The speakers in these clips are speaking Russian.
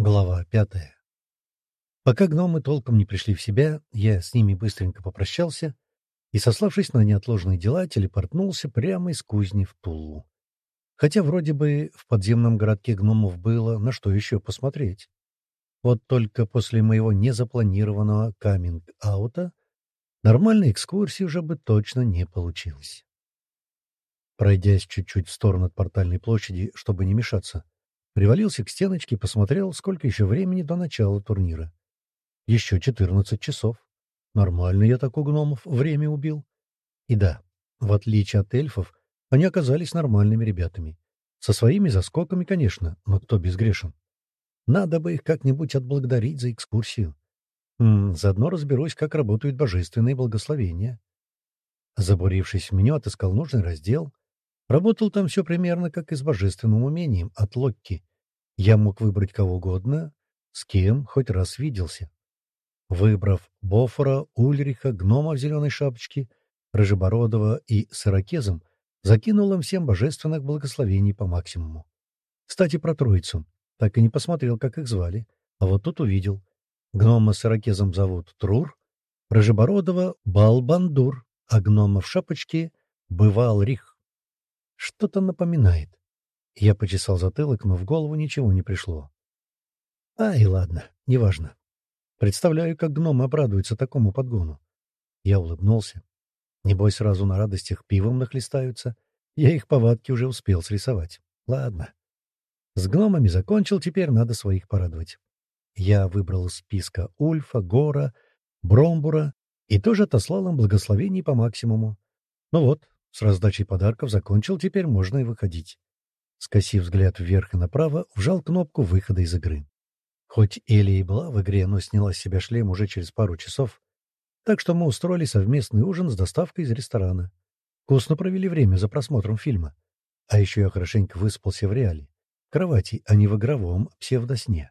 Глава пятая. Пока гномы толком не пришли в себя, я с ними быстренько попрощался и, сославшись на неотложные дела, телепортнулся прямо из кузни в Тулу. Хотя вроде бы в подземном городке гномов было на что еще посмотреть. Вот только после моего незапланированного каминг-аута нормальной экскурсии уже бы точно не получилось. Пройдясь чуть-чуть в сторону от портальной площади, чтобы не мешаться, Привалился к стеночке и посмотрел, сколько еще времени до начала турнира. Еще четырнадцать часов. Нормально я так у гномов время убил. И да, в отличие от эльфов, они оказались нормальными ребятами. Со своими заскоками, конечно, но кто безгрешен? Надо бы их как-нибудь отблагодарить за экскурсию. М -м, заодно разберусь, как работают божественные благословения. Забурившись в меню, отыскал нужный раздел. Работал там все примерно как и с божественным умением от Локки. Я мог выбрать кого угодно, с кем хоть раз виделся. Выбрав Бофора, Ульриха, гнома в зеленой шапочке, Рыжебородова и Сырокезом, закинул им всем божественных благословений по максимуму. Кстати, про троицу. Так и не посмотрел, как их звали. А вот тут увидел. Гнома с Ирокезом зовут Трур, Рыжебородова — Балбандур, а гнома в шапочке — Бывал Рих. Что-то напоминает. Я почесал затылок, но в голову ничего не пришло. Ай, ладно, неважно. Представляю, как гномы обрадуются такому подгону. Я улыбнулся. Небось, сразу на радостях пивом нахлестаются. Я их повадки уже успел срисовать. Ладно. С гномами закончил, теперь надо своих порадовать. Я выбрал из списка Ульфа, Гора, Бромбура и тоже отослал им благословений по максимуму. Ну вот, с раздачей подарков закончил, теперь можно и выходить. Скосив взгляд вверх и направо, вжал кнопку выхода из игры. Хоть Элли и была в игре, но сняла с себя шлем уже через пару часов, так что мы устроили совместный ужин с доставкой из ресторана. Вкусно провели время за просмотром фильма. А еще я хорошенько выспался в реале. В кровати, а не в игровом псевдосне.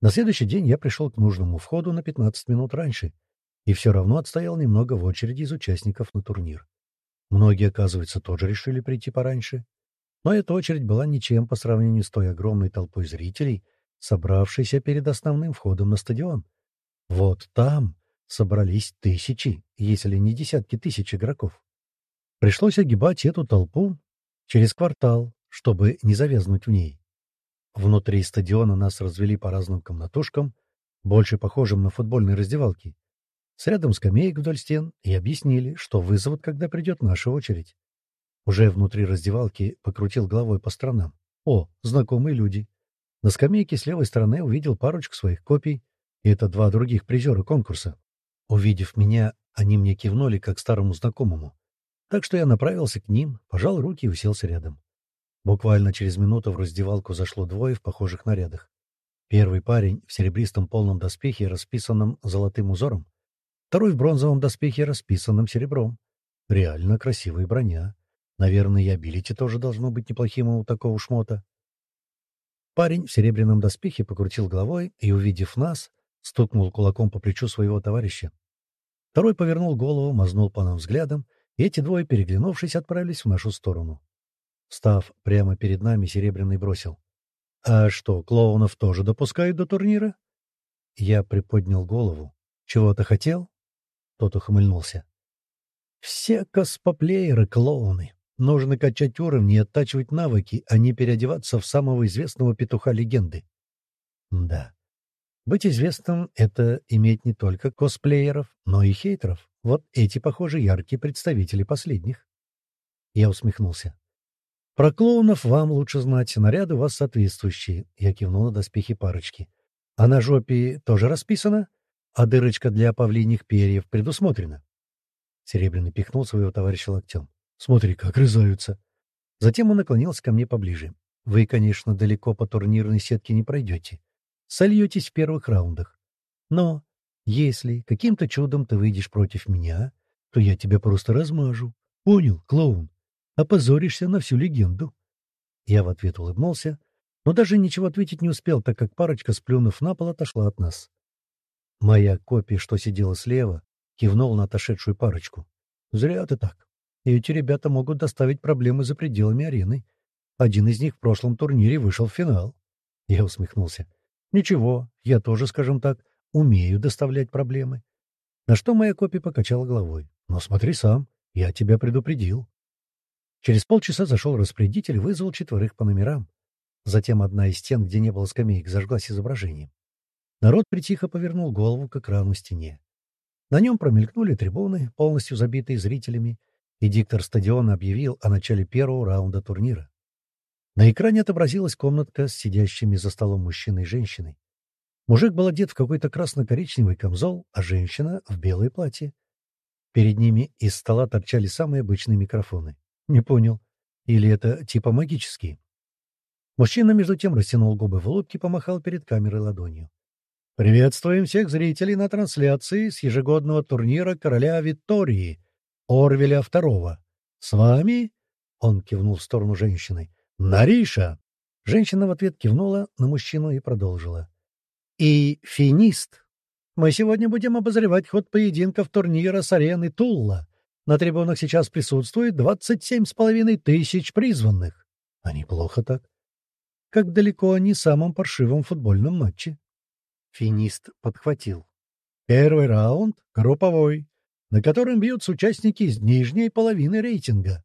На следующий день я пришел к нужному входу на 15 минут раньше и все равно отстоял немного в очереди из участников на турнир. Многие, оказывается, тоже решили прийти пораньше. Но эта очередь была ничем по сравнению с той огромной толпой зрителей, собравшейся перед основным входом на стадион. Вот там собрались тысячи, если не десятки тысяч игроков. Пришлось огибать эту толпу через квартал, чтобы не завязнуть в ней. Внутри стадиона нас развели по разным комнатушкам, больше похожим на футбольные раздевалки, с рядом скамеек вдоль стен, и объяснили, что вызовут, когда придет наша очередь. Уже внутри раздевалки покрутил головой по сторонам. О, знакомые люди. На скамейке с левой стороны увидел парочку своих копий, и это два других призера конкурса. Увидев меня, они мне кивнули, как старому знакомому. Так что я направился к ним, пожал руки и уселся рядом. Буквально через минуту в раздевалку зашло двое в похожих нарядах. Первый парень в серебристом полном доспехе, расписанном золотым узором. Второй в бронзовом доспехе, расписанном серебром. Реально красивая броня. Наверное, и абилити тоже должно быть неплохим у такого шмота. Парень в серебряном доспехе покрутил головой и, увидев нас, стукнул кулаком по плечу своего товарища. Второй повернул голову, мазнул по нам взглядом, и эти двое, переглянувшись, отправились в нашу сторону. Став прямо перед нами, Серебряный бросил. — А что, клоунов тоже допускают до турнира? Я приподнял голову. — Чего-то хотел? Тот ухмыльнулся. — Все косплееры — клоуны. Нужно качать уровни и оттачивать навыки, а не переодеваться в самого известного петуха легенды. Да. Быть известным — это иметь не только косплееров, но и хейтеров. Вот эти, похоже, яркие представители последних. Я усмехнулся. Про клоунов вам лучше знать, наряды у вас соответствующие. Я кивнул на доспехи парочки. А на жопе тоже расписано? А дырочка для павлиньих перьев предусмотрена? Серебряный пихнул своего товарища локтем. Смотри, как рызаются. Затем он наклонился ко мне поближе. Вы, конечно, далеко по турнирной сетке не пройдете. Сольетесь в первых раундах. Но если каким-то чудом ты выйдешь против меня, то я тебя просто размажу. Понял, клоун? Опозоришься на всю легенду. Я в ответ улыбнулся, но даже ничего ответить не успел, так как парочка, сплюнув на пол, отошла от нас. Моя копия, что сидела слева, кивнула на отошедшую парочку. «Зря ты так и эти ребята могут доставить проблемы за пределами арены. Один из них в прошлом турнире вышел в финал. Я усмехнулся. Ничего, я тоже, скажем так, умею доставлять проблемы. На что моя копия покачала головой. Но смотри сам, я тебя предупредил. Через полчаса зашел распорядитель и вызвал четверых по номерам. Затем одна из стен, где не было скамеек, зажглась изображением. Народ притихо повернул голову к экрану стене. На нем промелькнули трибуны, полностью забитые зрителями, и диктор стадиона объявил о начале первого раунда турнира. На экране отобразилась комнатка с сидящими за столом мужчиной и женщиной. Мужик был одет в какой-то красно-коричневый камзол, а женщина — в белое платье. Перед ними из стола торчали самые обычные микрофоны. Не понял. Или это типа магические? Мужчина, между тем, растянул губы в улыбке и помахал перед камерой ладонью. «Приветствуем всех зрителей на трансляции с ежегодного турнира короля Виктории, Орвеля II. С вами...» — он кивнул в сторону женщины. «Нариша!» Женщина в ответ кивнула на мужчину и продолжила. «И финист. Мы сегодня будем обозревать ход поединков турнира с арены Тулла. На трибунах сейчас присутствует двадцать семь с половиной тысяч призванных. А неплохо так. Как далеко они самом паршивом футбольном матче. Финист подхватил. Первый раунд — групповой, на котором бьются участники из нижней половины рейтинга.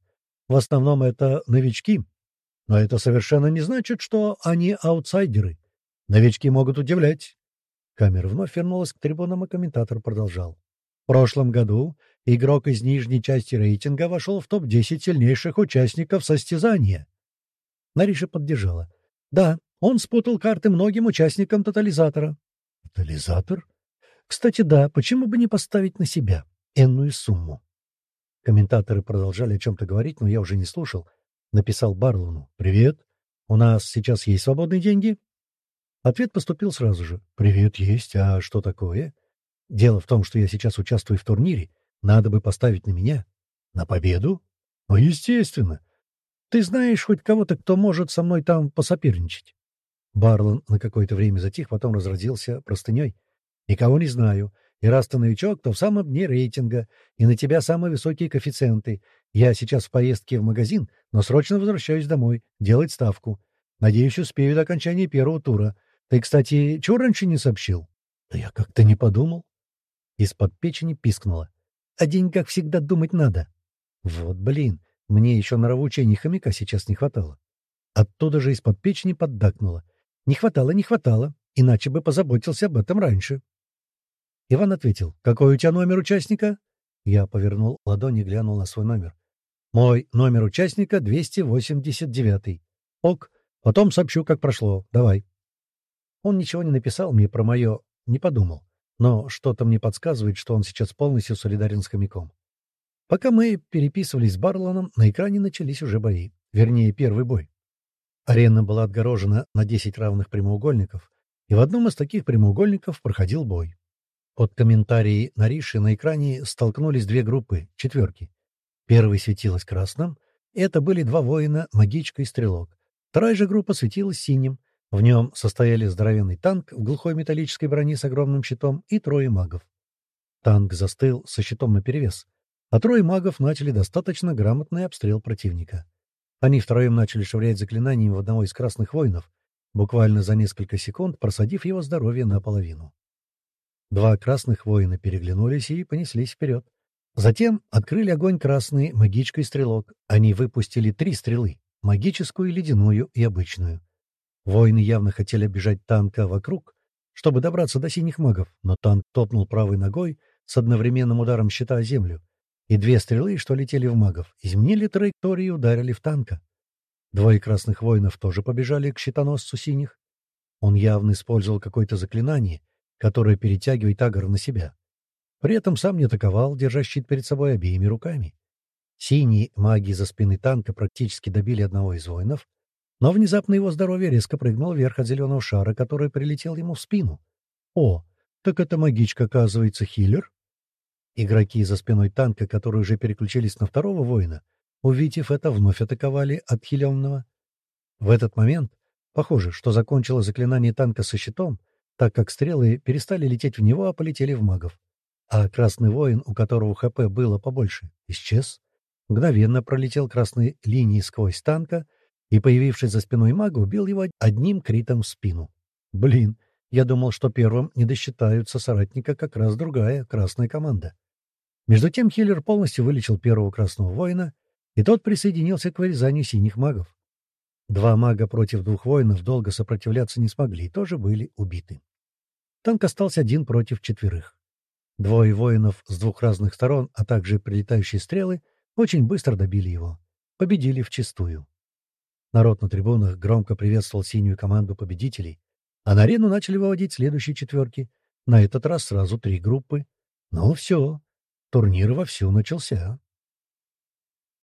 В основном это новички. Но это совершенно не значит, что они аутсайдеры. Новички могут удивлять. Камера вновь вернулась к трибунам, и комментатор продолжал. В прошлом году игрок из нижней части рейтинга вошел в топ-10 сильнейших участников состязания. Нариша поддержала. Да, он спутал карты многим участникам тотализатора. Тотализатор? Кстати, да, почему бы не поставить на себя энную сумму? Комментаторы продолжали о чем-то говорить, но я уже не слушал. Написал Барлону. «Привет. У нас сейчас есть свободные деньги?» Ответ поступил сразу же. «Привет, есть. А что такое?» «Дело в том, что я сейчас участвую в турнире. Надо бы поставить на меня. На победу?» «Ну, естественно. Ты знаешь хоть кого-то, кто может со мной там посоперничать?» Барлон на какое-то время затих, потом разразился простыней. «Никого не знаю. И раз ты новичок, то в самом дне рейтинга, и на тебя самые высокие коэффициенты. Я сейчас в поездке в магазин, но срочно возвращаюсь домой, делать ставку. Надеюсь, успею до окончания первого тура. Ты, кстати, чего раньше не сообщил?» «Да я как-то не подумал». Из-под печени пискнуло. «О деньгах всегда думать надо». «Вот блин, мне еще нравоучений хомяка сейчас не хватало». Оттуда же из-под печени поддакнуло. Не хватало, не хватало, иначе бы позаботился об этом раньше. Иван ответил, «Какой у тебя номер участника?» Я повернул ладонь и глянул на свой номер. «Мой номер участника 289. Ок, потом сообщу, как прошло. Давай». Он ничего не написал мне про мое, не подумал, но что-то мне подсказывает, что он сейчас полностью солидарен с хомяком. Пока мы переписывались с Барлоном, на экране начались уже бои. Вернее, первый бой. Арена была отгорожена на 10 равных прямоугольников, и в одном из таких прямоугольников проходил бой. Под комментарии Нариши на экране столкнулись две группы, четверки. Первый светилась красным, это были два воина, магичка и стрелок. Вторая же группа светилась синим. В нем состояли здоровенный танк в глухой металлической броне с огромным щитом и трое магов. Танк застыл со щитом наперевес, а трое магов начали достаточно грамотный обстрел противника. Они втроем начали швырять заклинаниями в одного из красных воинов, буквально за несколько секунд просадив его здоровье наполовину. Два красных воина переглянулись и понеслись вперед. Затем открыли огонь красный, магичка стрелок. Они выпустили три стрелы — магическую, ледяную и обычную. Воины явно хотели обижать танка вокруг, чтобы добраться до синих магов, но танк топнул правой ногой с одновременным ударом щита о землю, и две стрелы, что летели в магов, изменили траекторию и ударили в танка. Двое красных воинов тоже побежали к щитоносцу синих. Он явно использовал какое-то заклинание, которое перетягивает агр на себя. При этом сам не атаковал, держа щит перед собой обеими руками. Синие маги за спины танка практически добили одного из воинов, но внезапно его здоровье резко прыгнуло вверх от зеленого шара, который прилетел ему в спину. О, так это магичка, оказывается, хиллер? Игроки за спиной танка, которые уже переключились на второго воина, увидев это, вновь атаковали отхиленного. В этот момент, похоже, что закончилось заклинание танка со щитом, так как стрелы перестали лететь в него, а полетели в магов. А красный воин, у которого ХП было побольше, исчез. Мгновенно пролетел красной линией сквозь танка и, появившись за спиной мага, убил его одним критом в спину. Блин, Я думал, что первым не досчитаются соратника как раз другая, красная команда. Между тем Хиллер полностью вылечил первого красного воина, и тот присоединился к вырезанию синих магов. Два мага против двух воинов долго сопротивляться не смогли и тоже были убиты. Танк остался один против четверых. Двое воинов с двух разных сторон, а также прилетающие стрелы, очень быстро добили его. Победили вчистую. Народ на трибунах громко приветствовал синюю команду победителей, а на арену начали выводить следующие четверки. На этот раз сразу три группы. Ну все, турнир вовсю начался.